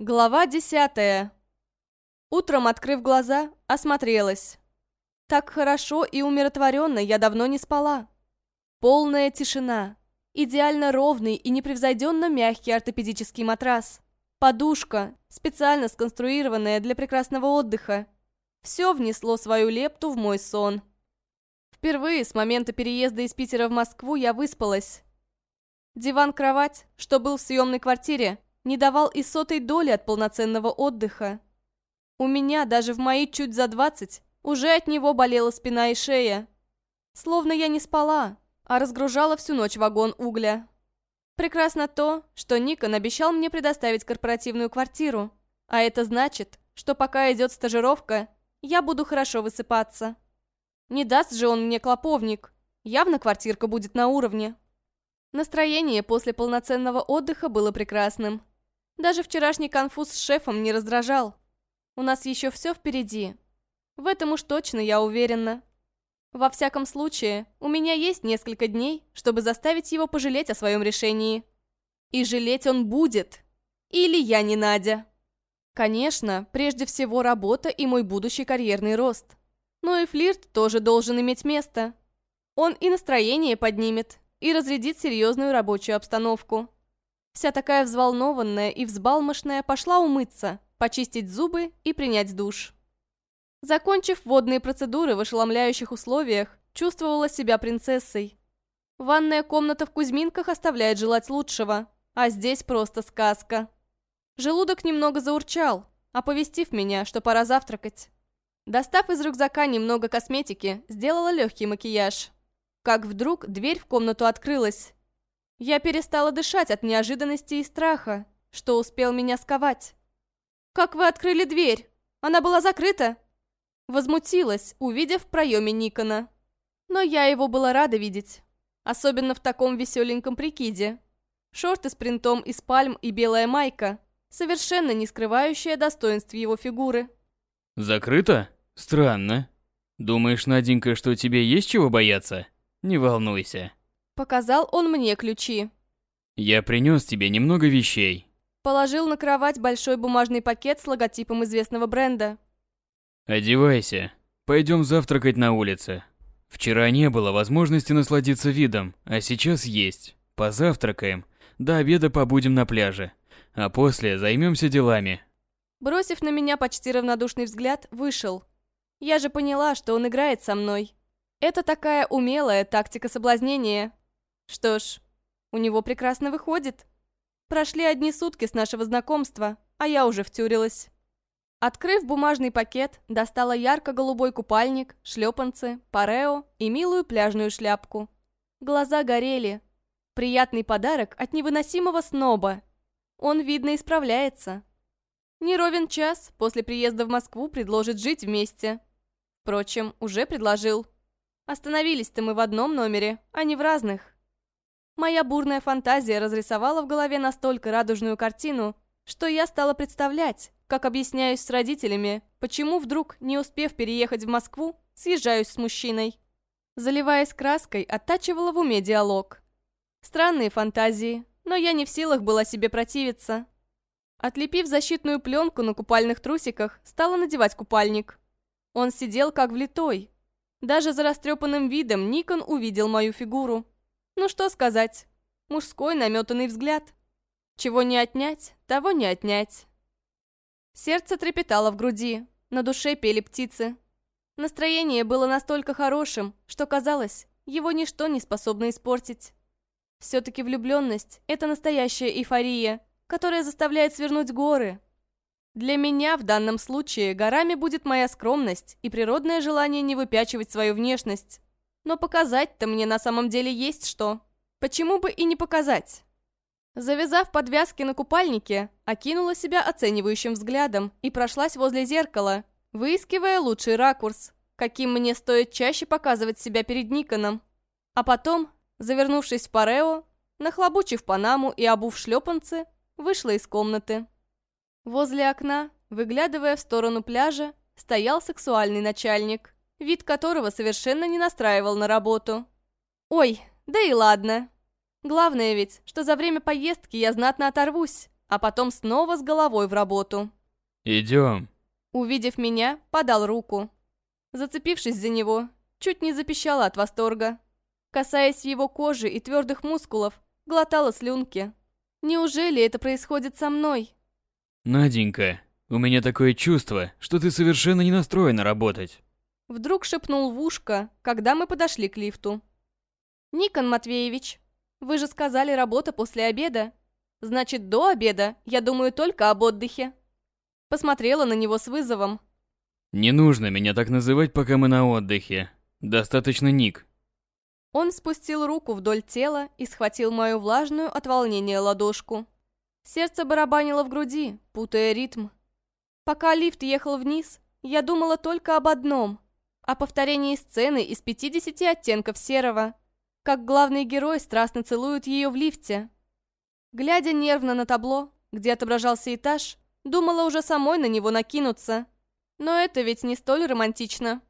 Глава десятая. Утром, открыв глаза, осмотрелась. Так хорошо и умиротворенно я давно не спала. Полная тишина. Идеально ровный и непревзойденно мягкий ортопедический матрас. Подушка, специально сконструированная для прекрасного отдыха. Все внесло свою лепту в мой сон. Впервые с момента переезда из Питера в Москву я выспалась. Диван-кровать, что был в съемной квартире, не давал и сотой доли от полноценного отдыха. У меня даже в мои чуть за двадцать уже от него болела спина и шея. Словно я не спала, а разгружала всю ночь вагон угля. Прекрасно то, что Никон обещал мне предоставить корпоративную квартиру, а это значит, что пока идет стажировка, я буду хорошо высыпаться. Не даст же он мне клоповник, явно квартирка будет на уровне. Настроение после полноценного отдыха было прекрасным. Даже вчерашний конфуз с шефом не раздражал. У нас еще все впереди. В этом уж точно я уверена. Во всяком случае, у меня есть несколько дней, чтобы заставить его пожалеть о своем решении. И жалеть он будет. Или я не Надя. Конечно, прежде всего работа и мой будущий карьерный рост. Но и флирт тоже должен иметь место. Он и настроение поднимет, и разрядит серьезную рабочую обстановку. Вся такая взволнованная и взбалмошная пошла умыться, почистить зубы и принять душ. Закончив водные процедуры в ошеломляющих условиях, чувствовала себя принцессой. Ванная комната в Кузьминках оставляет желать лучшего, а здесь просто сказка. Желудок немного заурчал, оповестив меня, что пора завтракать. Достав из рюкзака немного косметики, сделала легкий макияж. Как вдруг дверь в комнату открылась, я перестала дышать от неожиданности и страха, что успел меня сковать. «Как вы открыли дверь? Она была закрыта?» Возмутилась, увидев в проеме Никона. Но я его была рада видеть. Особенно в таком веселеньком прикиде. Шорты с принтом из пальм и белая майка, совершенно не скрывающая достоинств его фигуры. «Закрыто? Странно. Думаешь, Наденька, что тебе есть чего бояться? Не волнуйся». Показал он мне ключи. «Я принес тебе немного вещей». Положил на кровать большой бумажный пакет с логотипом известного бренда. «Одевайся. Пойдем завтракать на улице. Вчера не было возможности насладиться видом, а сейчас есть. Позавтракаем. До обеда побудем на пляже. А после займемся делами». Бросив на меня почти равнодушный взгляд, вышел. Я же поняла, что он играет со мной. Это такая умелая тактика соблазнения, что ж, у него прекрасно выходит. Прошли одни сутки с нашего знакомства, а я уже втюрилась. Открыв бумажный пакет, достала ярко-голубой купальник, шлепанцы, парео и милую пляжную шляпку. Глаза горели. Приятный подарок от невыносимого сноба. Он, видно, исправляется. Не ровен час после приезда в Москву предложит жить вместе. Впрочем, уже предложил. Остановились-то мы в одном номере, а не в разных. Моя бурная фантазия разрисовала в голове настолько радужную картину, что я стала представлять, как объясняюсь с родителями, почему вдруг, не успев переехать в Москву, съезжаюсь с мужчиной. Заливаясь краской, оттачивала в уме диалог. Странные фантазии, но я не в силах была себе противиться. Отлепив защитную пленку на купальных трусиках, стала надевать купальник. Он сидел как влитой. Даже за растрепанным видом Никон увидел мою фигуру. Ну что сказать? Мужской наметанный взгляд. Чего не отнять, того не отнять. Сердце трепетало в груди, на душе пели птицы. Настроение было настолько хорошим, что казалось, его ничто не способно испортить. Все-таки влюбленность – это настоящая эйфория, которая заставляет свернуть горы. Для меня в данном случае горами будет моя скромность и природное желание не выпячивать свою внешность. Но показать-то мне на самом деле есть что. Почему бы и не показать? Завязав подвязки на купальнике, окинула себя оценивающим взглядом и прошлась возле зеркала, выискивая лучший ракурс, каким мне стоит чаще показывать себя перед Никоном. А потом, завернувшись в парео, нахлобучив панаму и обув шлепанцы, вышла из комнаты. Возле окна, выглядывая в сторону пляжа, стоял сексуальный начальник вид которого совершенно не настраивал на работу. Ой, да и ладно. Главное ведь, что за время поездки я знатно оторвусь, а потом снова с головой в работу. Идем. Увидев меня, подал руку. Зацепившись за него, чуть не запищала от восторга. Касаясь его кожи и твердых мускулов, глотала слюнки. Неужели это происходит со мной? Наденька, у меня такое чувство, что ты совершенно не настроена работать. Вдруг шепнул в ушко, когда мы подошли к лифту. «Никон Матвеевич, вы же сказали работа после обеда. Значит, до обеда я думаю только об отдыхе». Посмотрела на него с вызовом. Не нужно меня так называть, пока мы на отдыхе. Достаточно Ник. Он спустил руку вдоль тела и схватил мою влажную от волнения ладошку. Сердце барабанило в груди, путая ритм. Пока лифт ехал вниз, я думала только об одном — о повторении сцены из 50 оттенков серого, как главный герой страстно целует ее в лифте. Глядя нервно на табло, где отображался этаж, думала уже самой на него накинуться — но это ведь не столь романтично.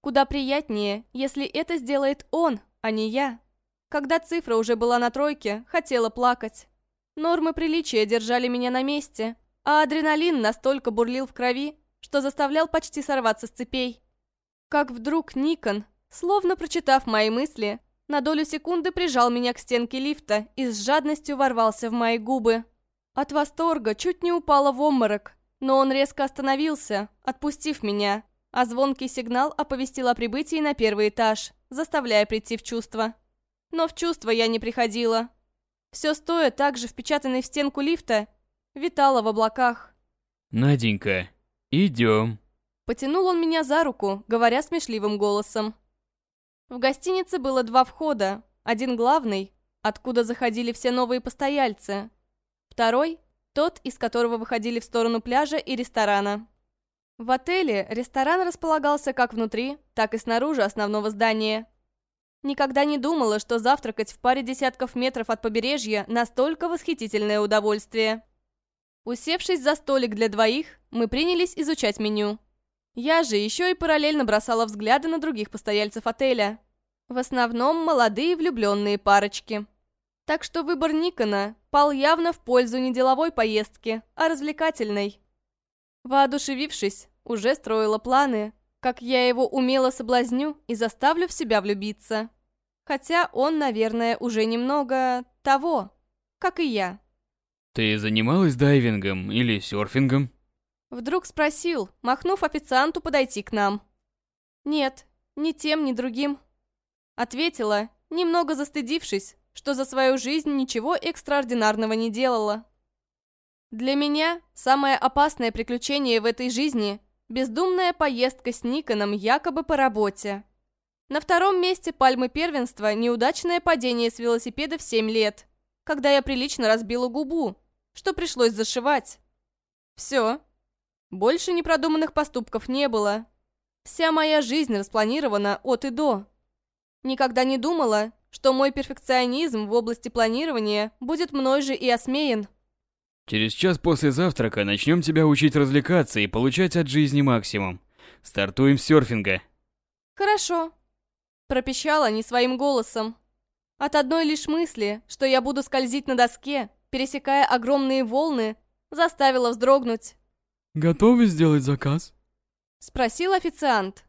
Куда приятнее, если это сделает он, а не я. Когда цифра уже была на тройке, хотела плакать. Нормы приличия держали меня на месте, а адреналин настолько бурлил в крови, что заставлял почти сорваться с цепей. Как вдруг Никон, словно прочитав мои мысли, на долю секунды прижал меня к стенке лифта и с жадностью ворвался в мои губы. От восторга чуть не упала в обморок, но он резко остановился, отпустив меня, а звонкий сигнал оповестил о прибытии на первый этаж, заставляя прийти в чувство. Но в чувство я не приходила. Все стоя так же впечатанной в стенку лифта, витало в облаках. «Наденька, идем». Потянул он меня за руку, говоря смешливым голосом. В гостинице было два входа. Один главный, откуда заходили все новые постояльцы. Второй тот, из которого выходили в сторону пляжа и ресторана. В отеле ресторан располагался как внутри, так и снаружи основного здания. Никогда не думала, что завтракать в паре десятков метров от побережья настолько восхитительное удовольствие. Усевшись за столик для двоих, мы принялись изучать меню. Я же еще и параллельно бросала взгляды на других постояльцев отеля. В основном молодые влюбленные парочки. Так что выбор Никона пал явно в пользу не деловой поездки, а развлекательной. Воодушевившись, уже строила планы, как я его умело соблазню и заставлю в себя влюбиться. Хотя он, наверное, уже немного того, как и я. «Ты занималась дайвингом или серфингом?» Вдруг спросил, махнув официанту подойти к нам. «Нет, ни тем, ни другим». Ответила, немного застыдившись, что за свою жизнь ничего экстраординарного не делала. Для меня самое опасное приключение в этой жизни – бездумная поездка с Никоном якобы по работе. На втором месте пальмы первенства – неудачное падение с велосипеда в 7 лет, когда я прилично разбила губу, что пришлось зашивать. Все. Больше непродуманных поступков не было. Вся моя жизнь распланирована от и до. Никогда не думала, что мой перфекционизм в области планирования будет мной же и осмеян. Через час после завтрака начнем тебя учить развлекаться и получать от жизни максимум. Стартуем с серфинга. Хорошо. Пропищала не своим голосом. От одной лишь мысли, что я буду скользить на доске, пересекая огромные волны, заставила вздрогнуть. «Готовы сделать заказ?» Спросил официант.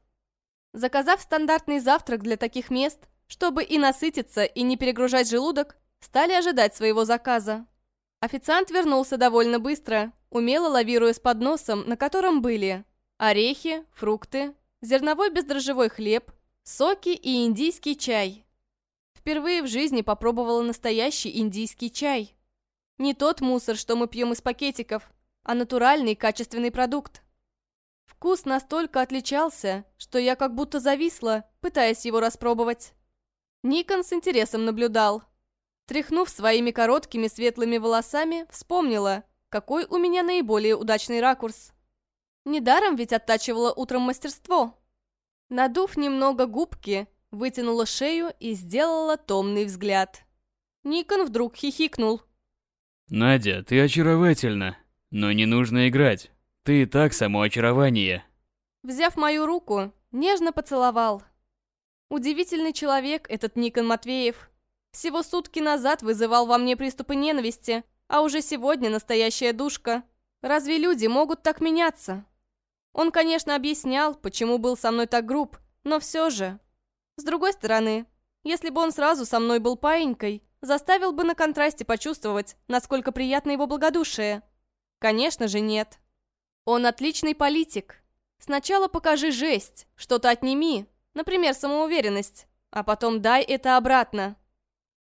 Заказав стандартный завтрак для таких мест, чтобы и насытиться, и не перегружать желудок, стали ожидать своего заказа. Официант вернулся довольно быстро, умело лавируя с подносом, на котором были орехи, фрукты, зерновой бездрожжевой хлеб, соки и индийский чай. Впервые в жизни попробовала настоящий индийский чай. Не тот мусор, что мы пьем из пакетиков, а натуральный качественный продукт. Вкус настолько отличался, что я как будто зависла, пытаясь его распробовать. Никон с интересом наблюдал. Тряхнув своими короткими светлыми волосами, вспомнила, какой у меня наиболее удачный ракурс. Недаром ведь оттачивала утром мастерство. Надув немного губки, вытянула шею и сделала томный взгляд. Никон вдруг хихикнул. «Надя, ты очаровательна, но не нужно играть. Ты и так само очарование». Взяв мою руку, нежно поцеловал. Удивительный человек этот Никон Матвеев. Всего сутки назад вызывал во мне приступы ненависти, а уже сегодня настоящая душка. Разве люди могут так меняться? Он, конечно, объяснял, почему был со мной так груб, но все же. С другой стороны, если бы он сразу со мной был паинькой, заставил бы на контрасте почувствовать, насколько приятно его благодушие. Конечно же, нет. Он отличный политик. Сначала покажи жесть, что-то отними, например, самоуверенность, а потом дай это обратно.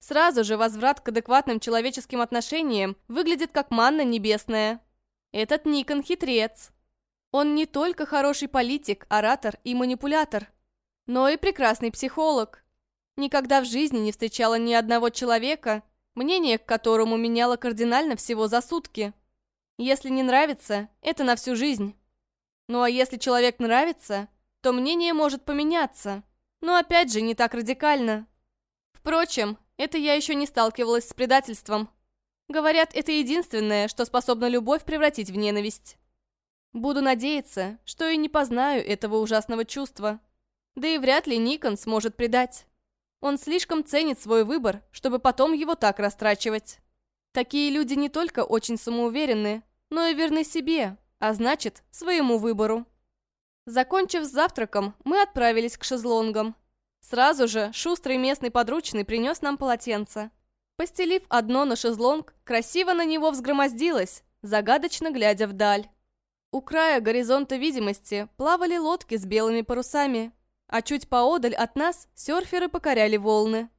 Сразу же возврат к адекватным человеческим отношениям выглядит как манна небесная. Этот Никон хитрец. Он не только хороший политик, оратор и манипулятор, но и прекрасный психолог. Никогда в жизни не встречала ни одного человека, мнение к которому меняло кардинально всего за сутки. Если не нравится, это на всю жизнь. Ну а если человек нравится, то мнение может поменяться. Но опять же, не так радикально. Впрочем, это я еще не сталкивалась с предательством. Говорят, это единственное, что способно любовь превратить в ненависть. Буду надеяться, что и не познаю этого ужасного чувства. Да и вряд ли Никон сможет предать. Он слишком ценит свой выбор, чтобы потом его так растрачивать. Такие люди не только очень самоуверенны, но и верны себе, а значит, своему выбору. Закончив с завтраком, мы отправились к шезлонгам. Сразу же шустрый местный подручный принес нам полотенце. Постелив одно на шезлонг, красиво на него взгромоздилась, загадочно глядя вдаль. У края горизонта видимости плавали лодки с белыми парусами, а чуть поодаль от нас серферы покоряли волны.